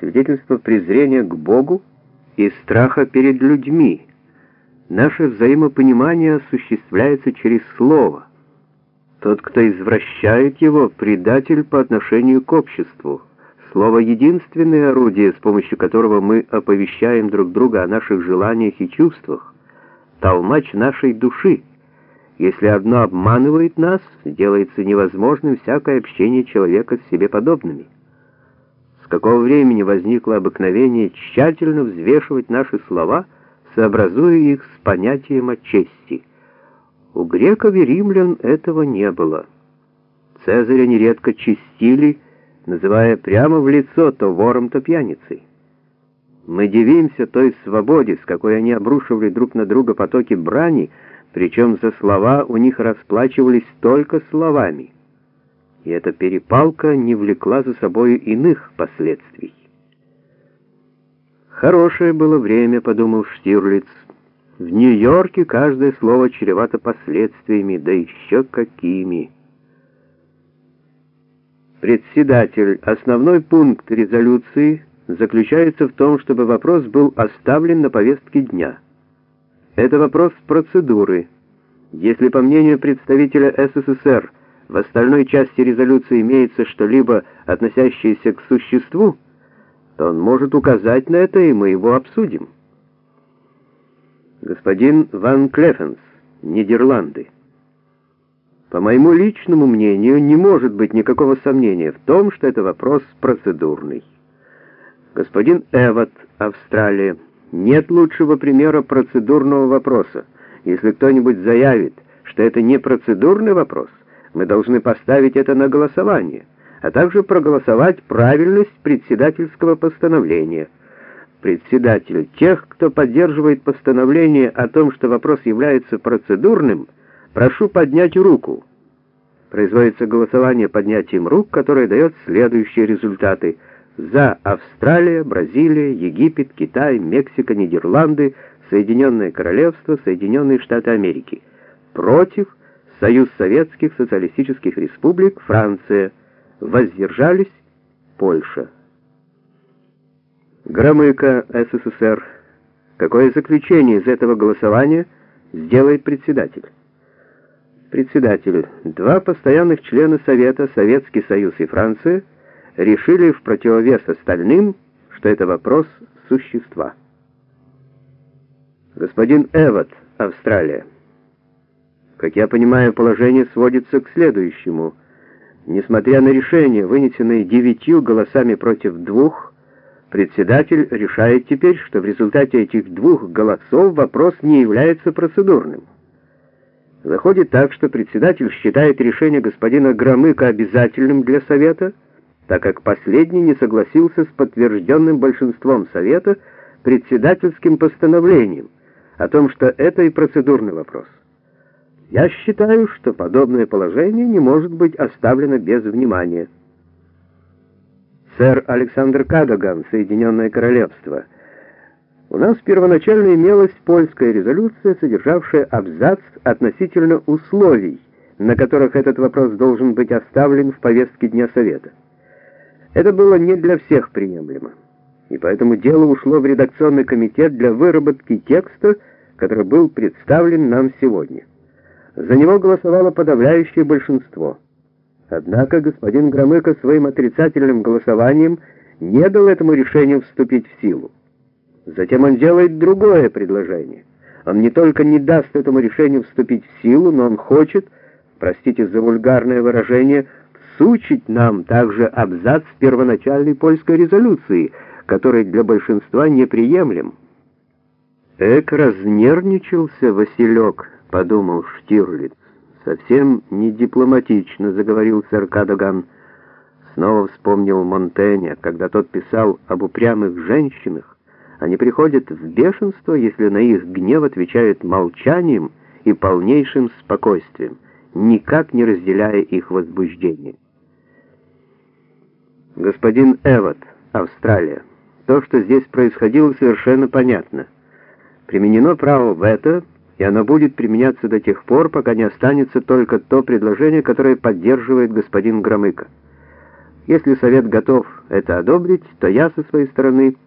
свидетельство презрения к Богу и страха перед людьми. Наше взаимопонимание осуществляется через слово. Тот, кто извращает его, предатель по отношению к обществу. Слово — единственное орудие, с помощью которого мы оповещаем друг друга о наших желаниях и чувствах, толмач нашей души. Если одно обманывает нас, делается невозможным всякое общение человека с себе подобными. С какого времени возникло обыкновение тщательно взвешивать наши слова, сообразуя их с понятием о чести? У греков и римлян этого не было. Цезаря нередко чистили, называя прямо в лицо то вором, то пьяницей. Мы дивимся той свободе, с какой они обрушивали друг на друга потоки брани, причем за слова у них расплачивались только словами и эта перепалка не влекла за собой иных последствий. «Хорошее было время», — подумал Штирлиц. «В Нью-Йорке каждое слово чревато последствиями, да еще какими». Председатель, основной пункт резолюции заключается в том, чтобы вопрос был оставлен на повестке дня. Это вопрос процедуры. Если, по мнению представителя СССР, в остальной части резолюции имеется что-либо, относящееся к существу, то он может указать на это, и мы его обсудим. Господин Ван Клефенс, Нидерланды. По моему личному мнению, не может быть никакого сомнения в том, что это вопрос процедурный. Господин Эвот, Австралия. Нет лучшего примера процедурного вопроса. Если кто-нибудь заявит, что это не процедурный вопрос, мы должны поставить это на голосование, а также проголосовать правильность председательского постановления. Председатель, тех, кто поддерживает постановление о том, что вопрос является процедурным, прошу поднять руку. Производится голосование поднятием рук, которое дает следующие результаты. За Австралия, Бразилия, Египет, Китай, Мексика, Нидерланды, Соединенное Королевство, Соединенные Штаты Америки. Против Союз Советских Социалистических Республик, Франция. Воздержались Польша. Громыко, СССР. Какое заключение из этого голосования сделает председатель? Председатель. Два постоянных члена Совета, Советский Союз и Франция, решили в противовес остальным, что это вопрос существа. Господин Эвот, Австралия. Как я понимаю, положение сводится к следующему. Несмотря на решение, вынесенное девятью голосами против двух, председатель решает теперь, что в результате этих двух голосов вопрос не является процедурным. Выходит так, что председатель считает решение господина Громыка обязательным для Совета, так как последний не согласился с подтвержденным большинством Совета председательским постановлением о том, что это и процедурный вопрос. Я считаю, что подобное положение не может быть оставлено без внимания. Сэр Александр Кадоган, Соединенное Королевство. У нас первоначально имелась польская резолюция, содержавшая абзац относительно условий, на которых этот вопрос должен быть оставлен в повестке Дня Совета. Это было не для всех приемлемо, и поэтому дело ушло в редакционный комитет для выработки текста, который был представлен нам сегодня. За него голосовало подавляющее большинство. Однако господин Громыко своим отрицательным голосованием не дал этому решению вступить в силу. Затем он делает другое предложение. Он не только не даст этому решению вступить в силу, но он хочет, простите за вульгарное выражение, всучить нам также абзац первоначальной польской резолюции, который для большинства неприемлем. Эк разнервничался Василек, — подумал Штирлиц. «Совсем не дипломатично», — заговорил сэр Кадаган. Снова вспомнил Монтэня, когда тот писал об упрямых женщинах. Они приходят в бешенство, если на их гнев отвечают молчанием и полнейшим спокойствием, никак не разделяя их возбуждение. Господин Эвот, Австралия. То, что здесь происходило, совершенно понятно. Применено право вето — и оно будет применяться до тех пор, пока не останется только то предложение, которое поддерживает господин Громыко. Если Совет готов это одобрить, то я со своей стороны